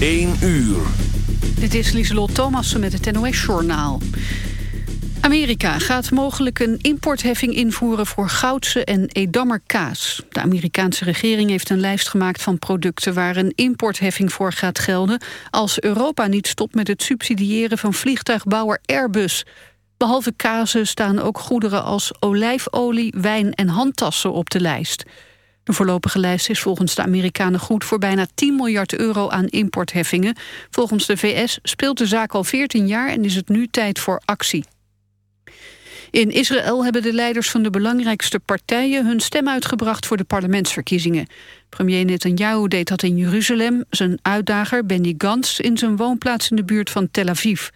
1 uur. Dit is Lieselot Thomassen met het NOS-journaal. Amerika gaat mogelijk een importheffing invoeren voor goudse en Edammer kaas. De Amerikaanse regering heeft een lijst gemaakt van producten... waar een importheffing voor gaat gelden... als Europa niet stopt met het subsidiëren van vliegtuigbouwer Airbus. Behalve kazen staan ook goederen als olijfolie, wijn en handtassen op de lijst. De voorlopige lijst is volgens de Amerikanen goed voor bijna 10 miljard euro aan importheffingen. Volgens de VS speelt de zaak al 14 jaar en is het nu tijd voor actie. In Israël hebben de leiders van de belangrijkste partijen hun stem uitgebracht voor de parlementsverkiezingen. Premier Netanyahu deed dat in Jeruzalem, zijn uitdager Benny Gantz in zijn woonplaats in de buurt van Tel Aviv.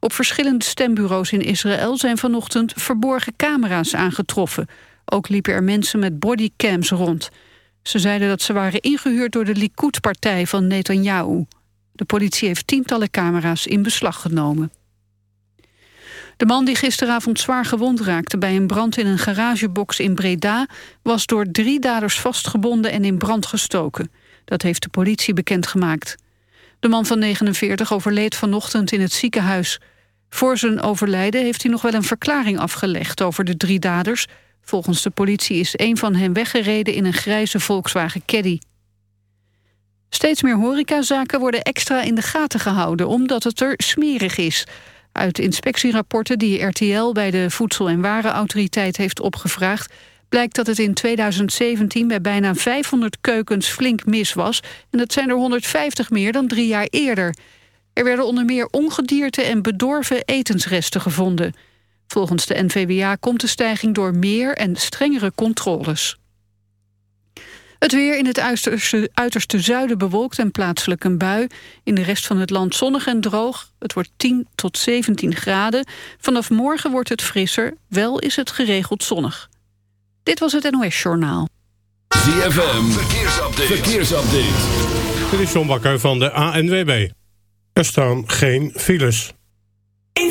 Op verschillende stembureaus in Israël zijn vanochtend verborgen camera's aangetroffen. Ook liepen er mensen met bodycams rond. Ze zeiden dat ze waren ingehuurd door de Likud-partij van Netanyahu. De politie heeft tientallen camera's in beslag genomen. De man die gisteravond zwaar gewond raakte bij een brand in een garagebox in Breda... was door drie daders vastgebonden en in brand gestoken. Dat heeft de politie bekendgemaakt. De man van 49 overleed vanochtend in het ziekenhuis. Voor zijn overlijden heeft hij nog wel een verklaring afgelegd over de drie daders... Volgens de politie is een van hen weggereden in een grijze Volkswagen Caddy. Steeds meer horecazaken worden extra in de gaten gehouden... omdat het er smerig is. Uit inspectierapporten die RTL bij de Voedsel- en Warenautoriteit heeft opgevraagd... blijkt dat het in 2017 bij bijna 500 keukens flink mis was... en dat zijn er 150 meer dan drie jaar eerder. Er werden onder meer ongedierte en bedorven etensresten gevonden... Volgens de NVWA komt de stijging door meer en strengere controles. Het weer in het uiterste, uiterste zuiden bewolkt en plaatselijk een bui. In de rest van het land zonnig en droog. Het wordt 10 tot 17 graden. Vanaf morgen wordt het frisser, wel is het geregeld zonnig. Dit was het NOS Journaal. ZFM, verkeersupdate. verkeersupdate. Dit is John Bakker van de ANWB. Er staan geen files. In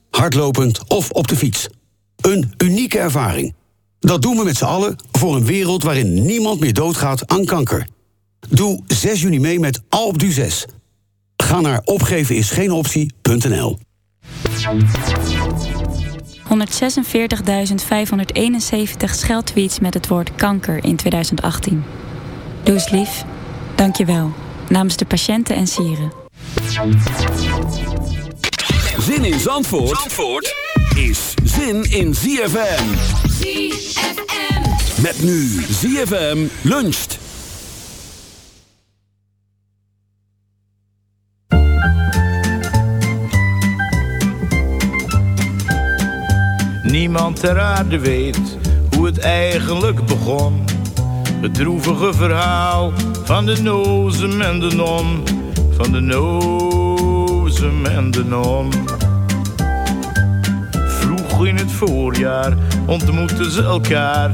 hardlopend of op de fiets. Een unieke ervaring. Dat doen we met z'n allen voor een wereld waarin niemand meer doodgaat aan kanker. Doe 6 juni mee met Alpe d'Huez. Ga naar opgevenisgeenoptie.nl 146.571 scheldtweets met het woord kanker in 2018. Doe eens lief. Dank je wel. Namens de patiënten en sieren. Zin in Zandvoort, Zandvoort is zin in ZFM. ZFM. Met nu ZFM luncht. Niemand ter aarde weet hoe het eigenlijk begon. Het droevige verhaal van de nozen en de non. Van de nozem en de non. Vroeg in het voorjaar ontmoetten ze elkaar.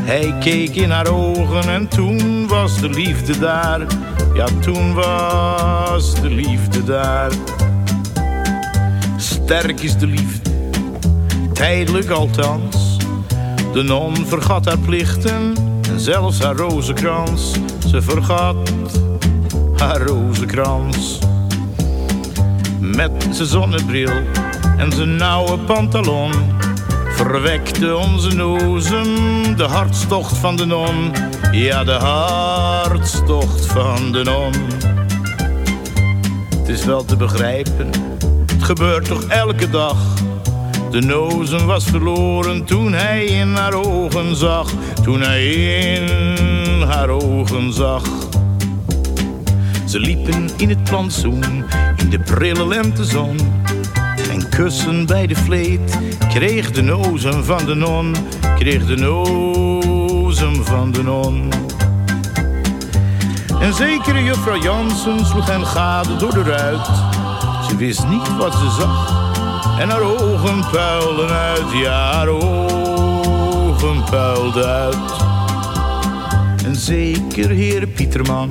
Hij keek in haar ogen en toen was de liefde daar. Ja, toen was de liefde daar. Sterk is de liefde, tijdelijk althans. De non vergat haar plichten en zelfs haar rozenkrans. Ze vergat haar rozenkrans. Met zijn zonnebril en zijn nauwe pantalon verwekte onze nozem de hartstocht van de non. Ja, de hartstocht van de non. Het is wel te begrijpen, het gebeurt toch elke dag. De nozem was verloren toen hij in haar ogen zag. Toen hij in haar ogen zag. Ze liepen in het plantsoen, in de prille lentezon. En kussen bij de vleet kreeg de nozem van de non. Kreeg de nozem van de non. En zekere juffrouw Jansen sloeg hen gade door de ruit. Ze wist niet wat ze zag. En haar ogen puilden uit, ja, haar ogen puilden uit. En zeker heer Pieterman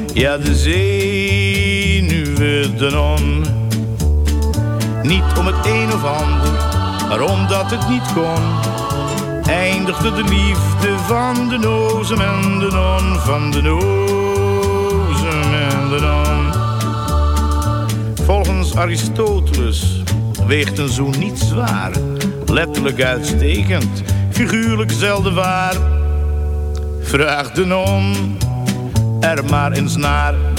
Ja, de zenuwen de non. Niet om het een of ander, maar omdat het niet kon. Eindigde de liefde van de nozem en de non. Van de nozem en de non. Volgens Aristoteles weegt een zoen niet zwaar. Letterlijk uitstekend, figuurlijk zelden waar. Vraag de non er maar eens naar.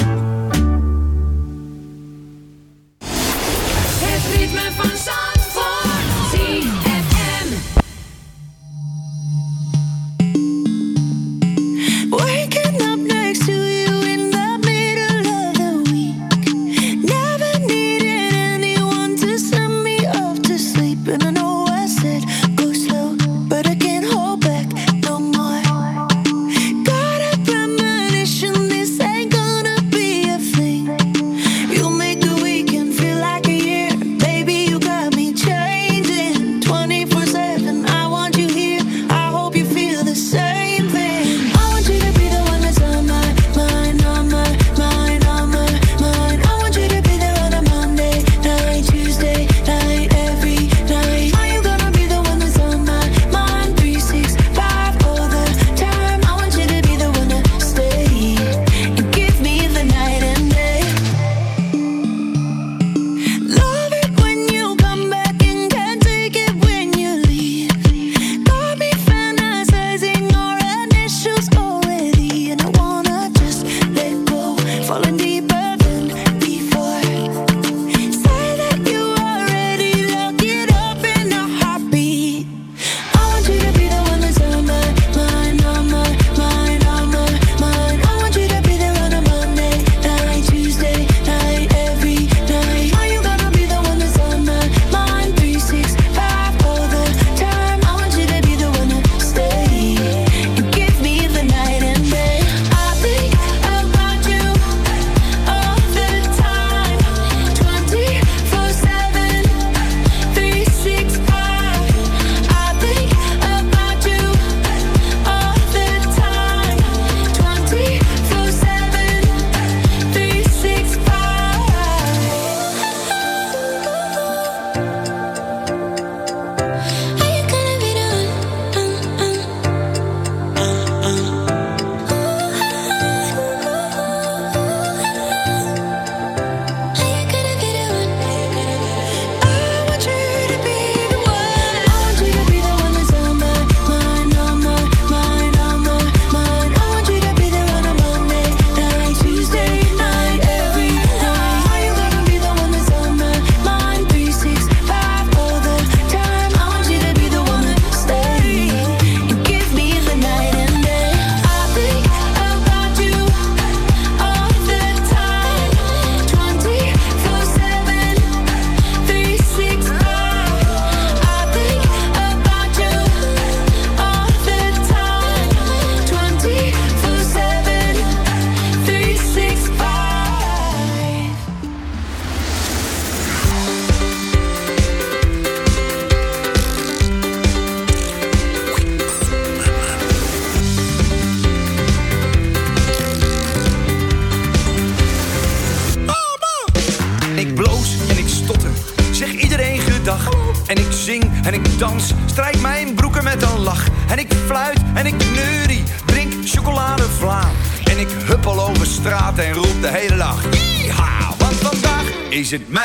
Michel.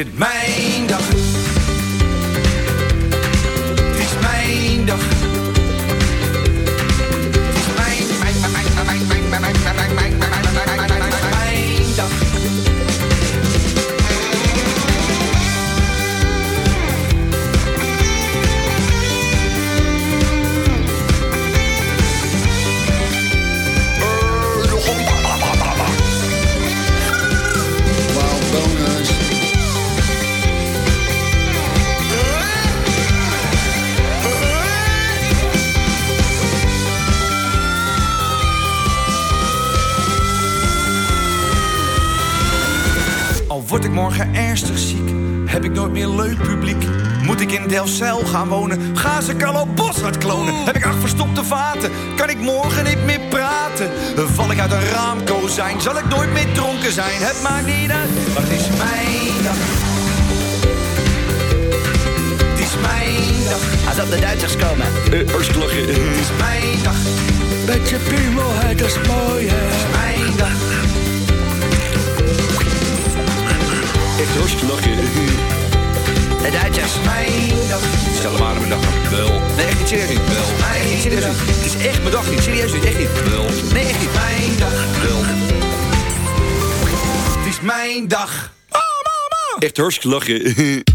het word ik morgen ernstig ziek, heb ik nooit meer leuk publiek. Moet ik in Delfzijl gaan wonen, gaan ze Carlo Boshart klonen. Heb ik acht verstopte vaten, kan ik morgen niet meer praten. Val ik uit een raamkozijn, zal ik nooit meer dronken zijn. Het maakt niet uit, maar het is mijn dag. Het is mijn dag. Als op de Duitsers komen. Oostlachen. Het is mijn dag. Beetje piemelheid, dat is mooi, hè. Het is mijn dag. Echt hartstikke De Duitsers. Mijn dag. Stel maar mijn dag. Wel. Nee, echt niet serieus niet. Wel. Nee, echt niet serieus niet. Het is echt mijn dag niet. Serieus niet. Echt niet. Wel. Nee, echt niet. Mijn dag. Wel. Het is mijn dag. Oh, mama. Echt hartstikke lachen.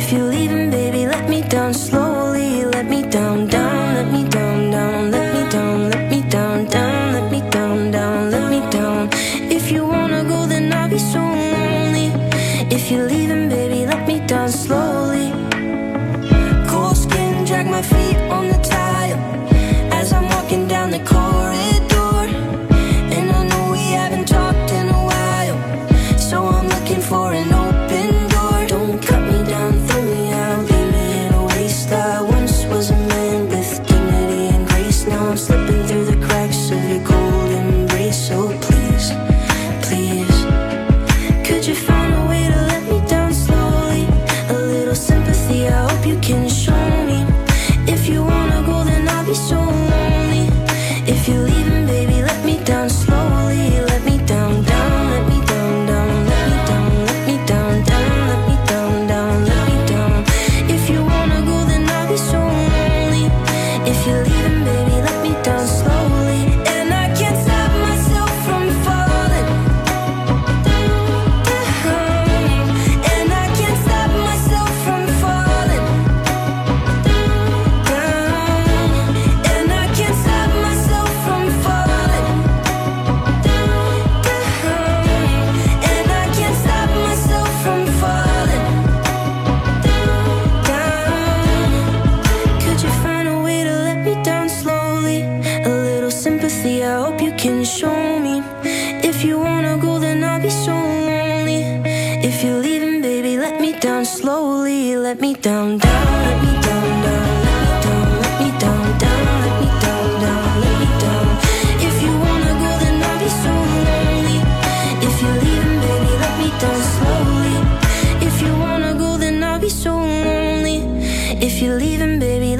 If you're leaving, baby, let me down slow.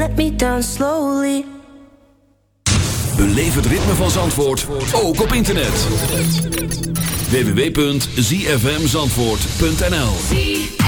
let me down slowly. Beleef het ritme van Zandvoort ook op internet. www.zfmzandvoort.nl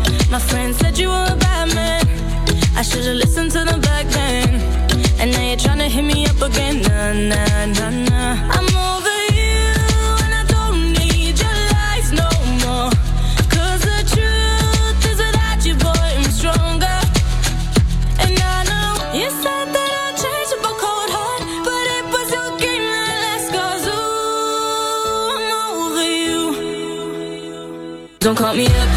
My friend said you were a bad man. I should've listened to the back then. And now you're tryna hit me up again. Nah, nah, nah, nah. I'm over you. And I don't need your lies no more. Cause the truth is without you, boy, I'm stronger. And I know you said that I'd change a cold heart, but it was your game that last. Cause ooh, I'm over you. Don't call me up,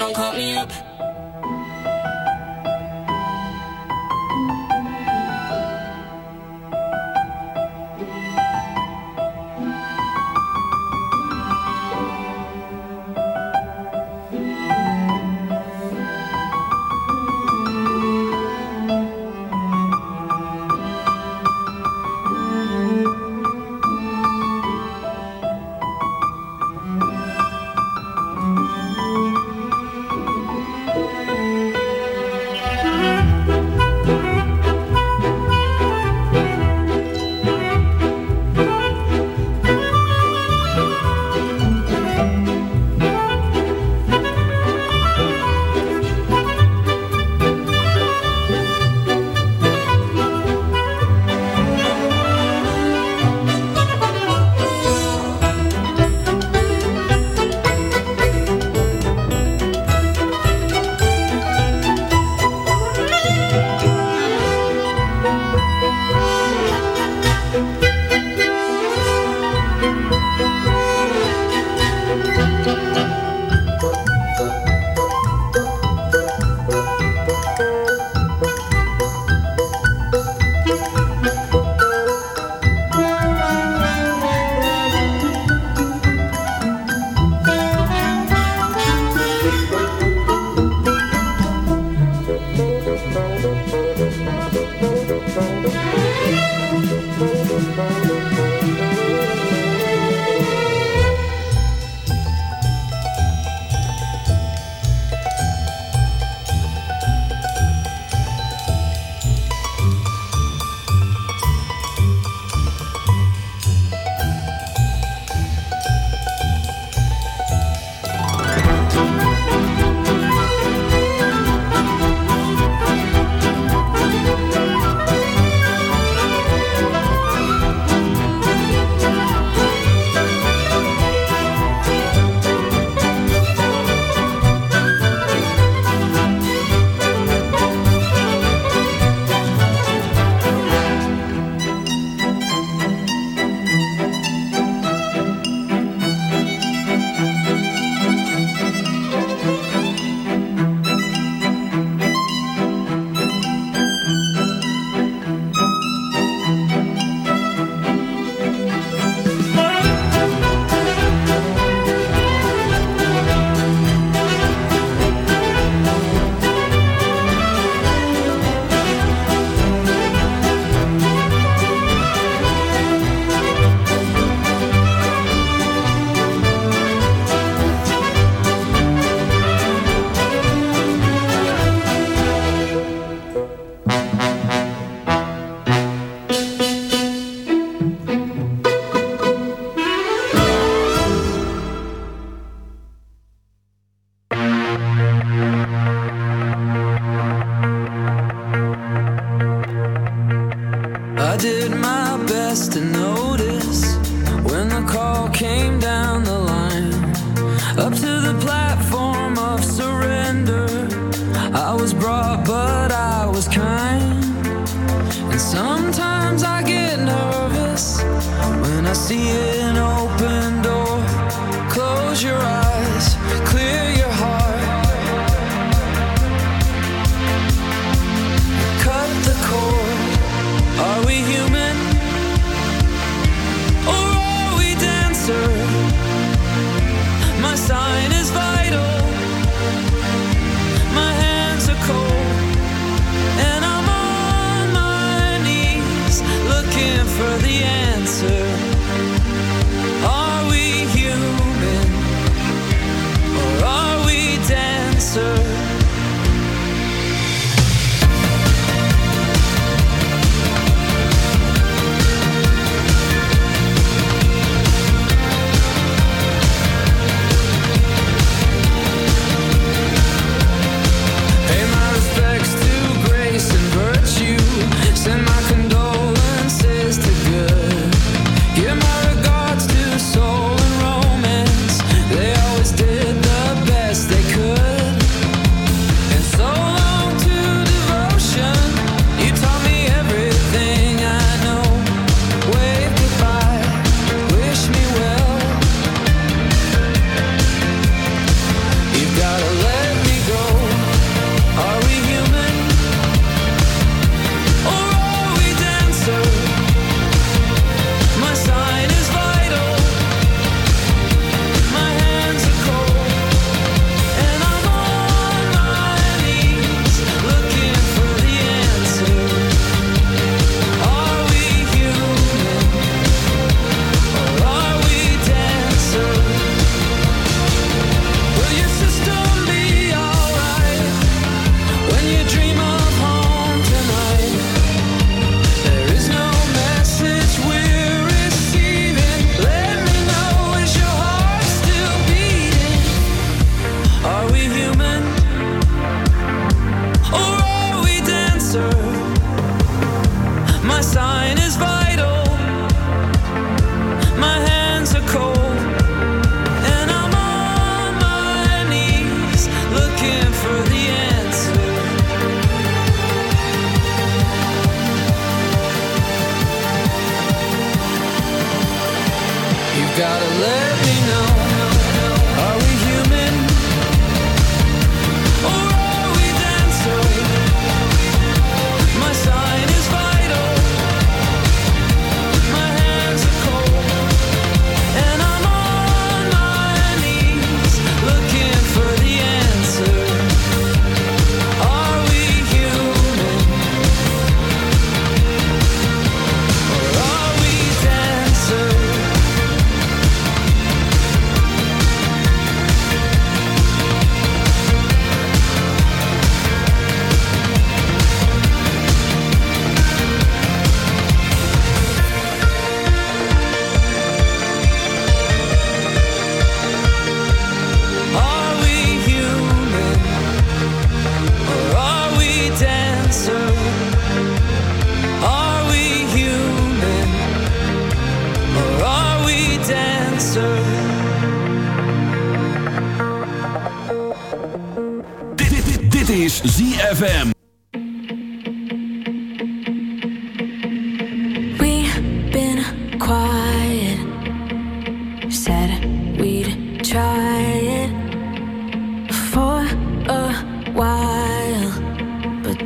don't call me up.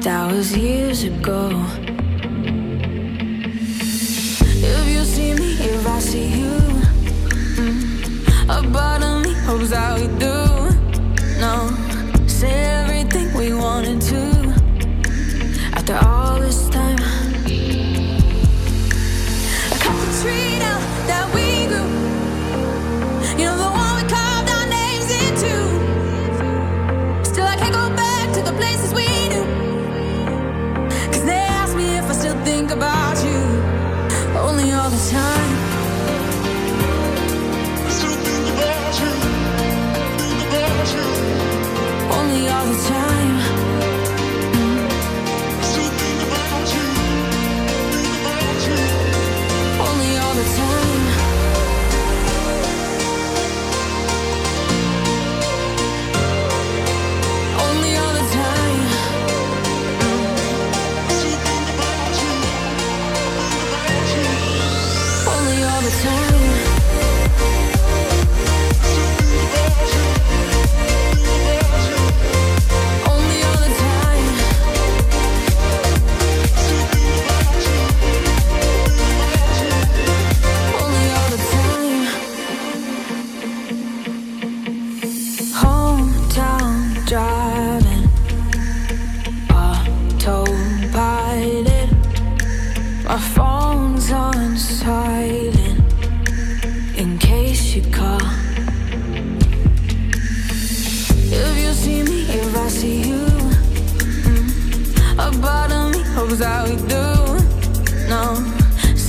that was years ago. If you see me, if I see you, hopes that we do. No, say everything we wanted to.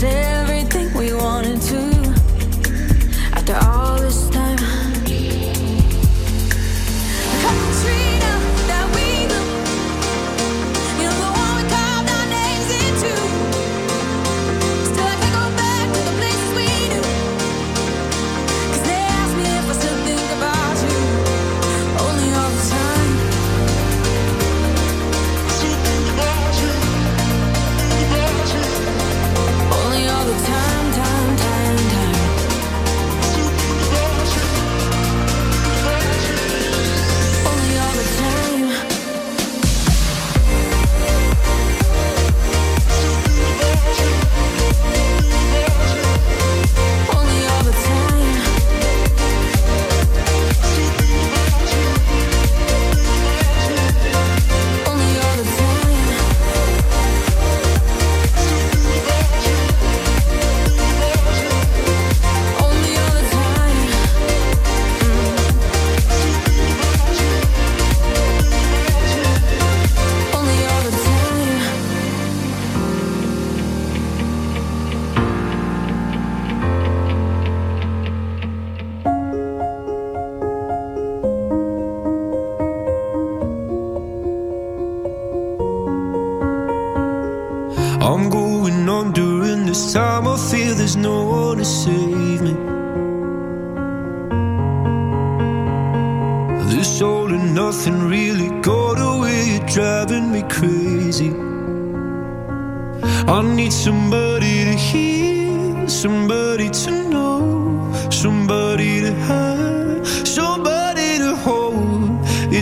myself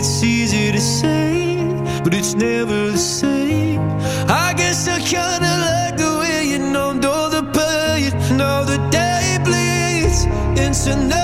it's easy to say, but it's never the same. I guess I kinda like the way you numbed all the pain, now the day bleeds into night.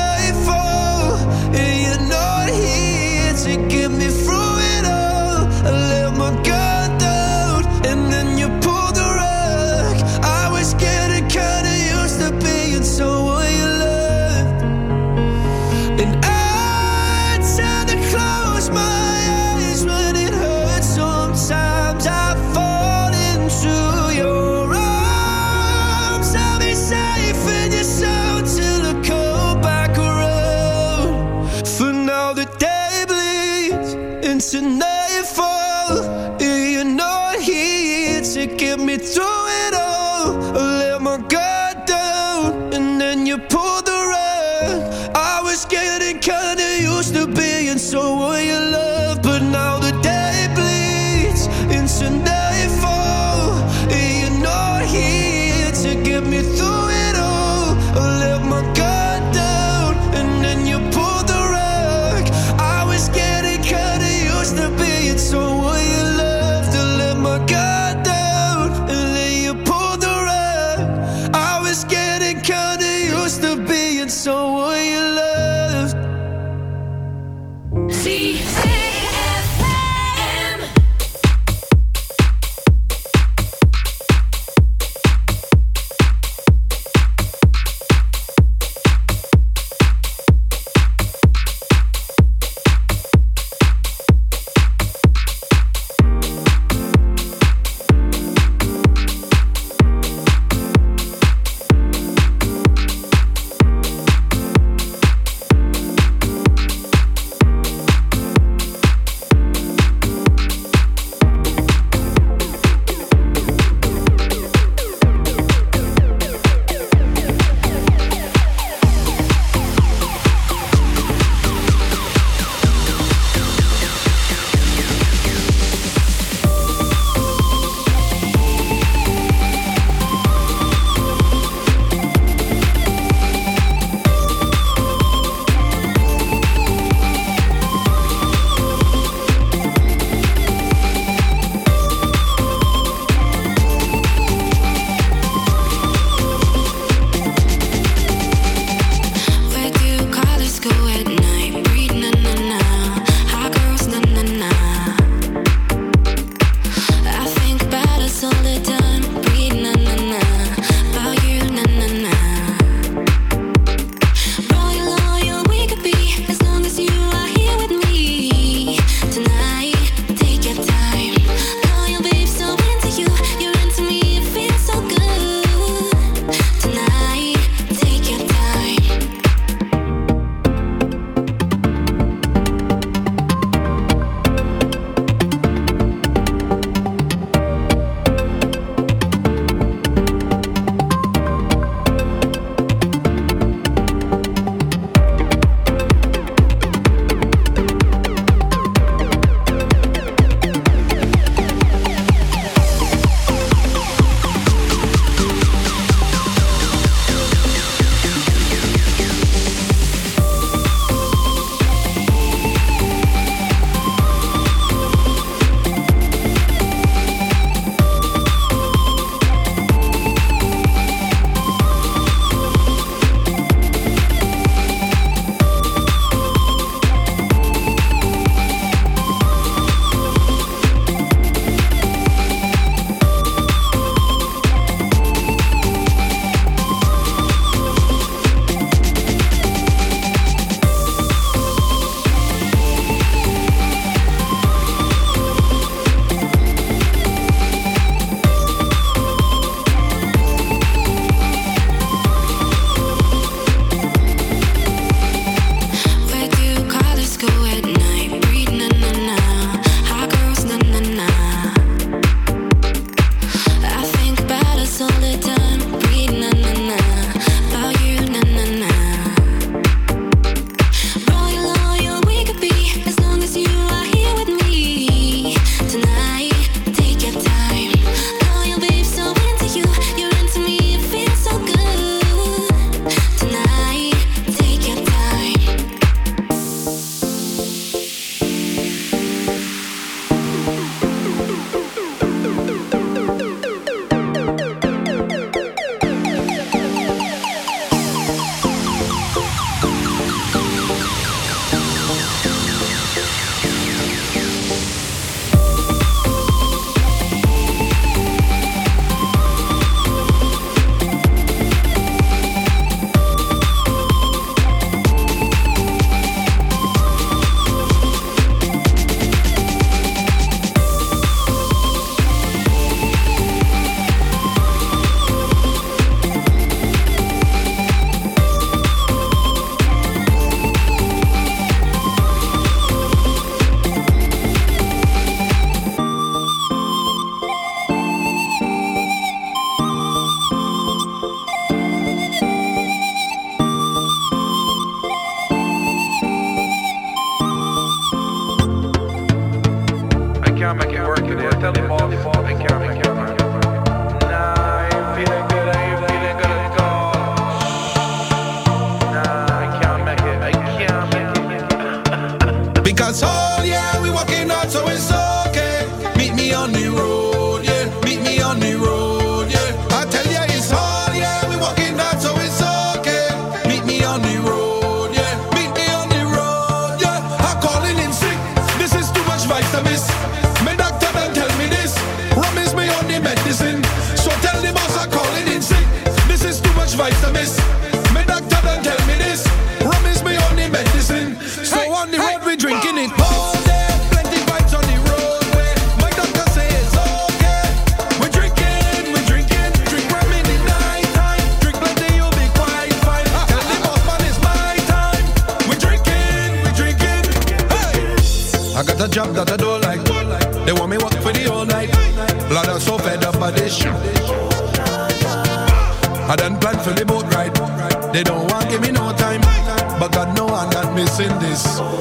show you love. eyes.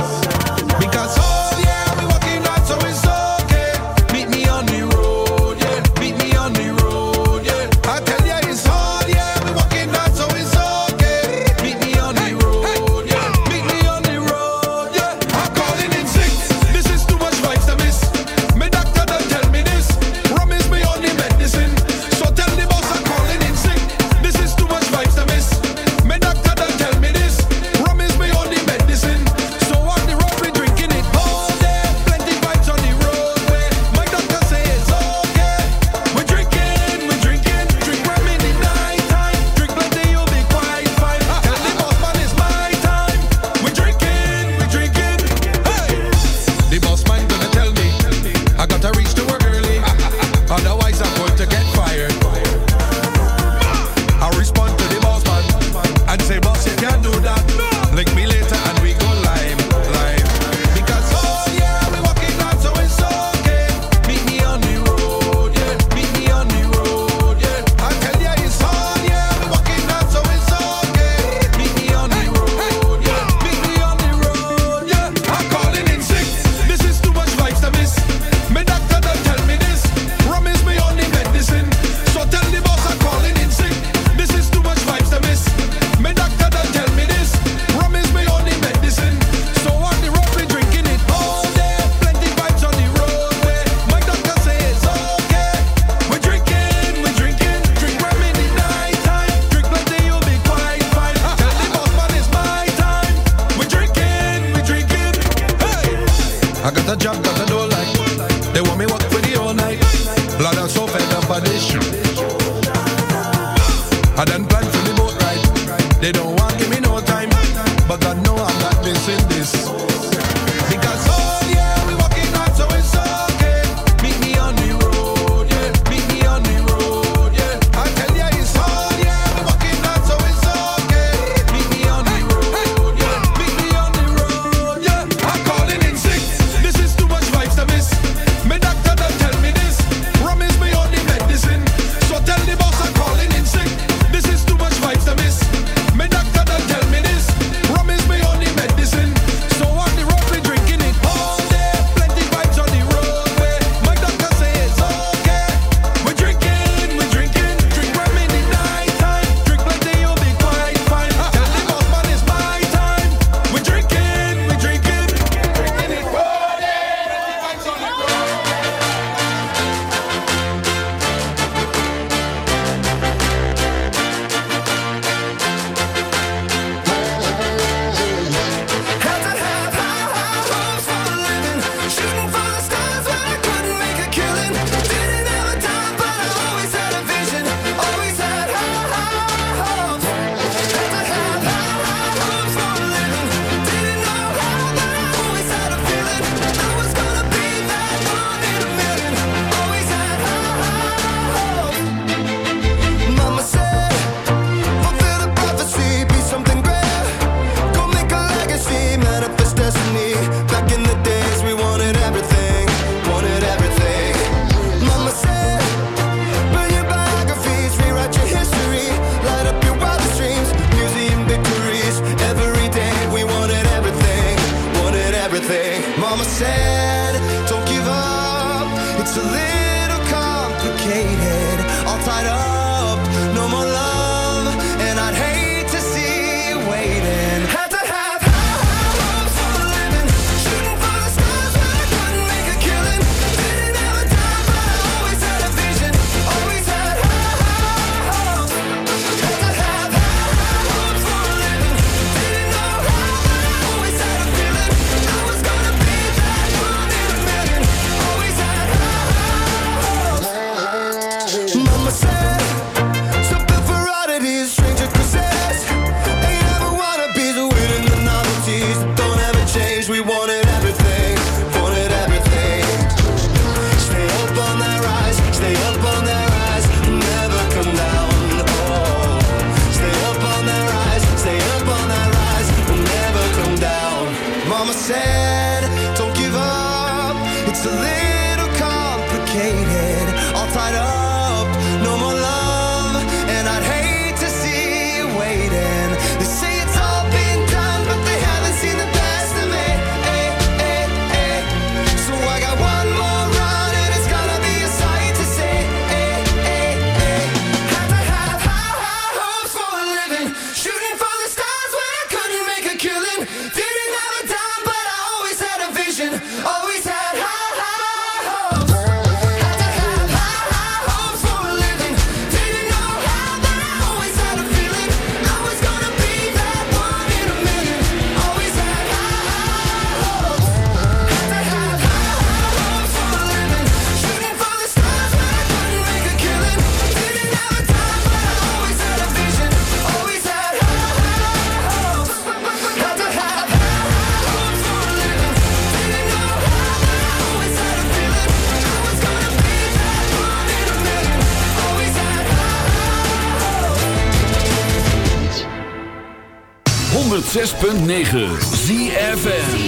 106.9 ZFN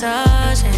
touching